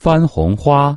番红花。